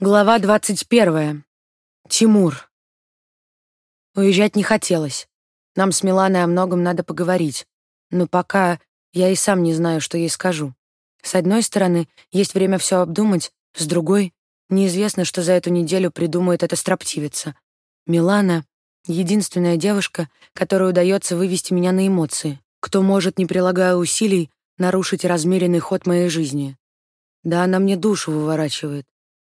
Глава двадцать первая. Тимур. Уезжать не хотелось. Нам с Миланой о многом надо поговорить. Но пока я и сам не знаю, что ей скажу. С одной стороны, есть время все обдумать, с другой — неизвестно, что за эту неделю придумает эта строптивица. Милана — единственная девушка, которой удается вывести меня на эмоции, кто может, не прилагая усилий, нарушить размеренный ход моей жизни. Да она мне душу выворачивает.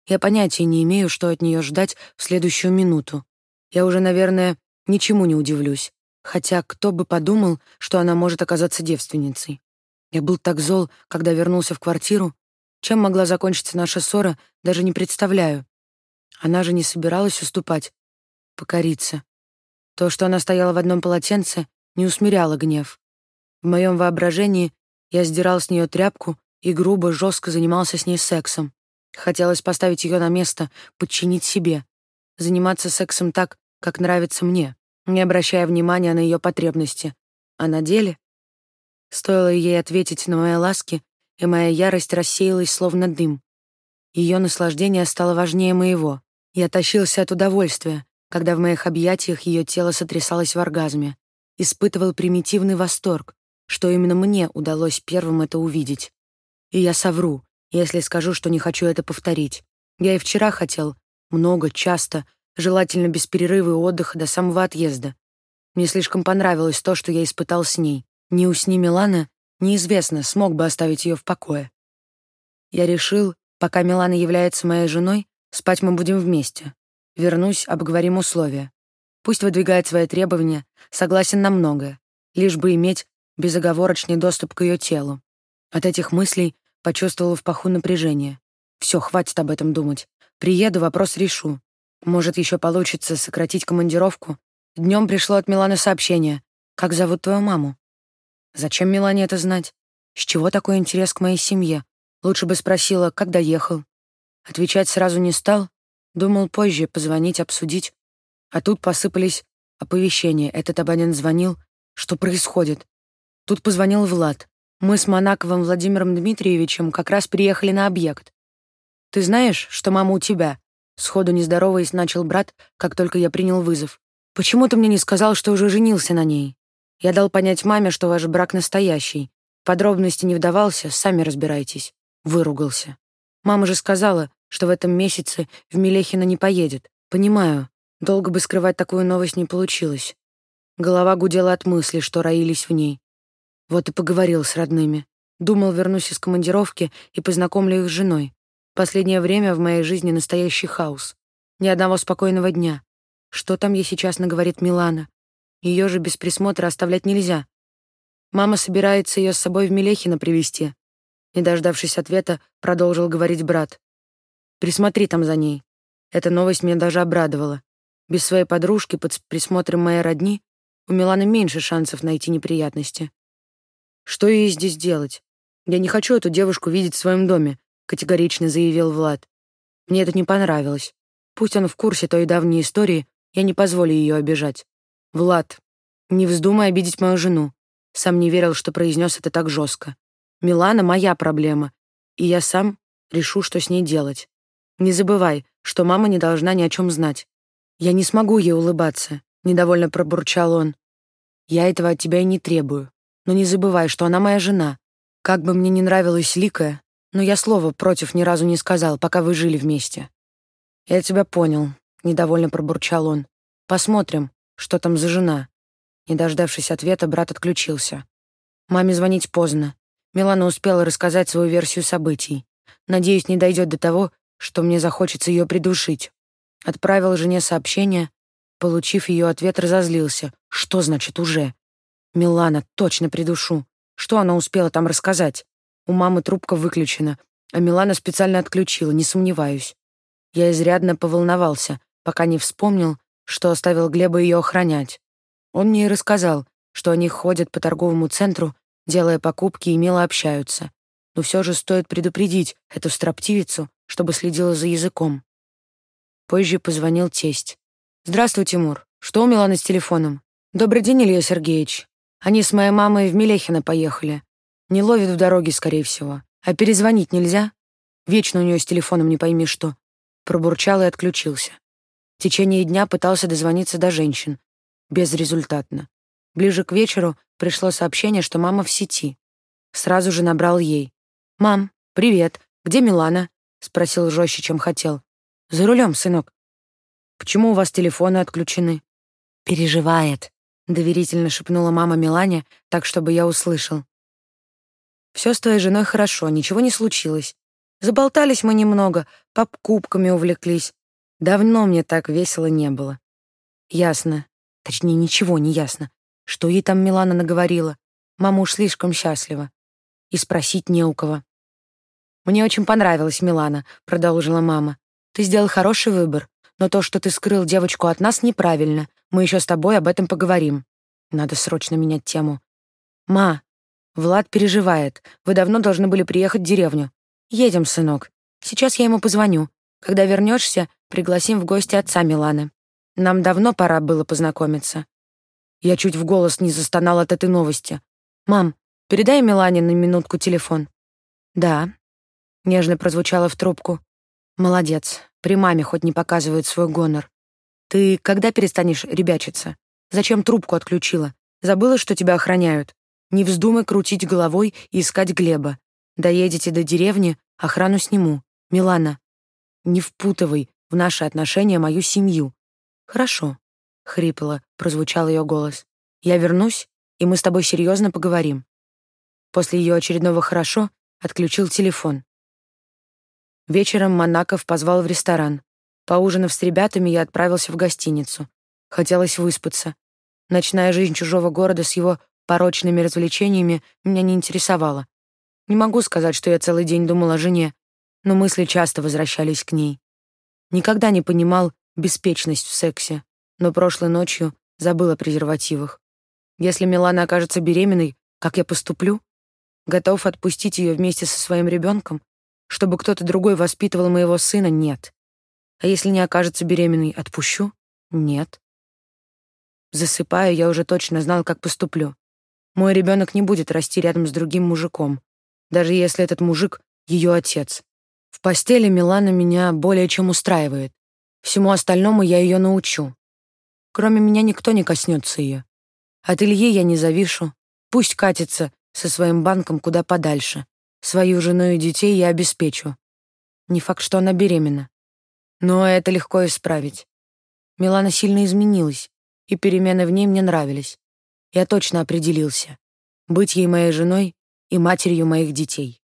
Я понятия не имею, что от нее ждать в следующую минуту. Я уже, наверное, ничему не удивлюсь. Хотя кто бы подумал, что она может оказаться девственницей. Я был так зол, когда вернулся в квартиру. Чем могла закончиться наша ссора, даже не представляю. Она же не собиралась уступать, покориться. То, что она стояла в одном полотенце, не усмиряло гнев. В моем воображении я сдирал с нее тряпку и грубо, жестко занимался с ней сексом. Хотелось поставить ее на место, подчинить себе, заниматься сексом так, как нравится мне, не обращая внимания на ее потребности. А на деле? Стоило ей ответить на мои ласки, и моя ярость рассеялась, словно дым. Ее наслаждение стало важнее моего. Я тащился от удовольствия, когда в моих объятиях ее тело сотрясалось в оргазме. Испытывал примитивный восторг, что именно мне удалось первым это увидеть. И я совру, если скажу, что не хочу это повторить. Я и вчера хотел. Много, часто, желательно без перерыва и отдыха до самого отъезда. Мне слишком понравилось то, что я испытал с ней. Не усни Милана, неизвестно, смог бы оставить ее в покое. Я решил, пока Милана является моей женой, спать мы будем вместе. Вернусь, обговорим условия. Пусть выдвигает свои требования, согласен на многое, лишь бы иметь безоговорочный доступ к ее телу. От этих мыслей Почувствовала в паху напряжение. Все, хватит об этом думать. Приеду, вопрос решу. Может, еще получится сократить командировку. Днем пришло от Миланы сообщение. «Как зовут твою маму?» Зачем Милане это знать? С чего такой интерес к моей семье? Лучше бы спросила, когда ехал. Отвечать сразу не стал. Думал позже позвонить, обсудить. А тут посыпались оповещения. Этот абонент звонил. Что происходит? Тут позвонил Влад. Мы с Монаковым Владимиром Дмитриевичем как раз приехали на объект. Ты знаешь, что мама у тебя? Сходу не здороваясь, начал брат, как только я принял вызов. Почему ты мне не сказал, что уже женился на ней? Я дал понять маме, что ваш брак настоящий. Подробности не вдавался, сами разбирайтесь. Выругался. Мама же сказала, что в этом месяце в Мелехино не поедет. Понимаю, долго бы скрывать такую новость не получилось. Голова гудела от мысли, что роились в ней. Вот и поговорил с родными. Думал, вернусь из командировки и познакомлю их с женой. Последнее время в моей жизни настоящий хаос. Ни одного спокойного дня. Что там ей сейчас наговорит Милана? Ее же без присмотра оставлять нельзя. Мама собирается ее с собой в Мелехино привезти. Не дождавшись ответа, продолжил говорить брат. «Присмотри там за ней». Эта новость меня даже обрадовала. Без своей подружки под присмотром моей родни у Миланы меньше шансов найти неприятности. Что ей здесь делать? Я не хочу эту девушку видеть в своем доме, категорично заявил Влад. Мне это не понравилось. Пусть он в курсе той давней истории, я не позволю ее обижать. Влад, не вздумай обидеть мою жену. Сам не верил, что произнес это так жестко. Милана моя проблема, и я сам решу, что с ней делать. Не забывай, что мама не должна ни о чем знать. Я не смогу ей улыбаться, недовольно пробурчал он. Я этого от тебя и не требую. Но не забывай, что она моя жена. Как бы мне не нравилась Лика, но я слова против ни разу не сказал, пока вы жили вместе. Я тебя понял, недовольно пробурчал он. Посмотрим, что там за жена. Не дождавшись ответа, брат отключился. Маме звонить поздно. Милана успела рассказать свою версию событий. Надеюсь, не дойдет до того, что мне захочется ее придушить. Отправил жене сообщение. Получив ее ответ, разозлился. Что значит «уже»? Милана, точно придушу. Что она успела там рассказать? У мамы трубка выключена, а Милана специально отключила, не сомневаюсь. Я изрядно поволновался, пока не вспомнил, что оставил Глеба ее охранять. Он мне и рассказал, что они ходят по торговому центру, делая покупки и мило общаются. Но все же стоит предупредить эту строптивицу, чтобы следила за языком. Позже позвонил тесть. «Здравствуй, Тимур. Что у Миланы с телефоном?» «Добрый день, Илья Сергеевич. Они с моей мамой в Мелехино поехали. Не ловит в дороге, скорее всего. А перезвонить нельзя? Вечно у нее с телефоном не пойми что. пробурчал и отключился. В течение дня пытался дозвониться до женщин. Безрезультатно. Ближе к вечеру пришло сообщение, что мама в сети. Сразу же набрал ей. «Мам, привет. Где Милана?» — спросил жестче, чем хотел. «За рулем, сынок». «Почему у вас телефоны отключены?» «Переживает», — доверительно шепнула мама Милане, так, чтобы я услышал. «Все с твоей женой хорошо, ничего не случилось. Заболтались мы немного, поп-кубками увлеклись. Давно мне так весело не было». «Ясно. Точнее, ничего не ясно. Что ей там Милана наговорила? Мама уж слишком счастлива. И спросить не у кого. «Мне очень понравилась Милана», — продолжила мама. «Ты сделал хороший выбор, но то, что ты скрыл девочку от нас, неправильно. Мы еще с тобой об этом поговорим. Надо срочно менять тему. Ма, Влад переживает. Вы давно должны были приехать в деревню. Едем, сынок. Сейчас я ему позвоню. Когда вернешься, пригласим в гости отца Миланы. Нам давно пора было познакомиться. Я чуть в голос не застонал от этой новости. «Мам, передай Милане на минутку телефон». «Да», — нежно прозвучало в трубку. «Молодец. При маме хоть не показывает свой гонор. Ты когда перестанешь ребячиться? Зачем трубку отключила? Забыла, что тебя охраняют? Не вздумай крутить головой и искать Глеба. Доедете до деревни, охрану сниму. Милана, не впутывай в наши отношения мою семью. Хорошо, хрипло прозвучал ее голос. Я вернусь, и мы с тобой серьезно поговорим. После ее очередного хорошо отключил телефон. Вечером Монаков позвал в ресторан. Поужинав с ребятами, я отправился в гостиницу. Хотелось выспаться. Ночная жизнь чужого города с его порочными развлечениями меня не интересовала. Не могу сказать, что я целый день думал о жене, но мысли часто возвращались к ней. Никогда не понимал беспечность в сексе, но прошлой ночью забыл о презервативах. Если Милана окажется беременной, как я поступлю? Готов отпустить ее вместе со своим ребенком? Чтобы кто-то другой воспитывал моего сына? Нет. А если не окажется беременной, отпущу? Нет. Засыпая, я уже точно знал, как поступлю. Мой ребенок не будет расти рядом с другим мужиком, даже если этот мужик — ее отец. В постели Милана меня более чем устраивает. Всему остальному я ее научу. Кроме меня никто не коснется ее. От Ильи я не завишу. Пусть катится со своим банком куда подальше. Свою жену и детей я обеспечу. Не факт, что она беременна. Но это легко исправить. Милана сильно изменилась, и перемены в ней мне нравились. Я точно определился. Быть ей моей женой и матерью моих детей.